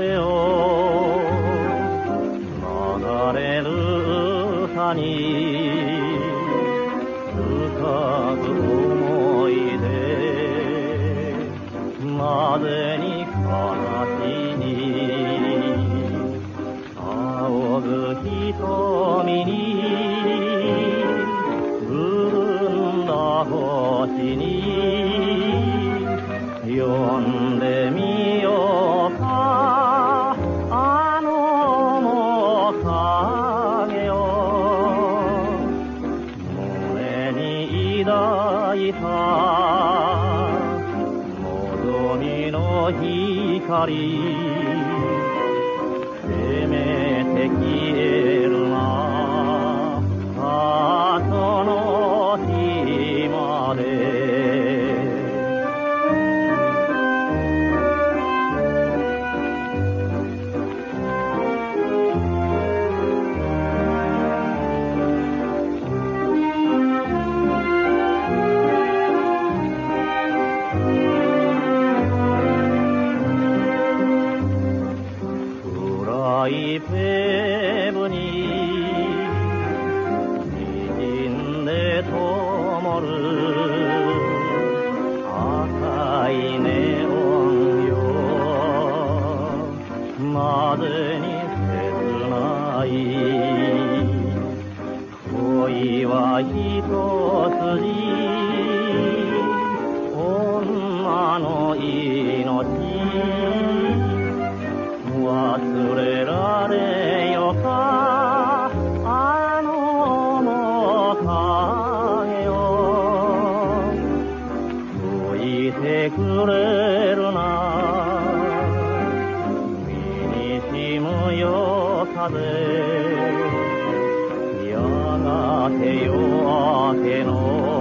流れる歌に歌とに抱いた。望みの光。フライペブに滲んで灯る赤いネオンよ。なぜに切ない恋は一筋。てくれるな。身にしむよ風。やがて夜明けの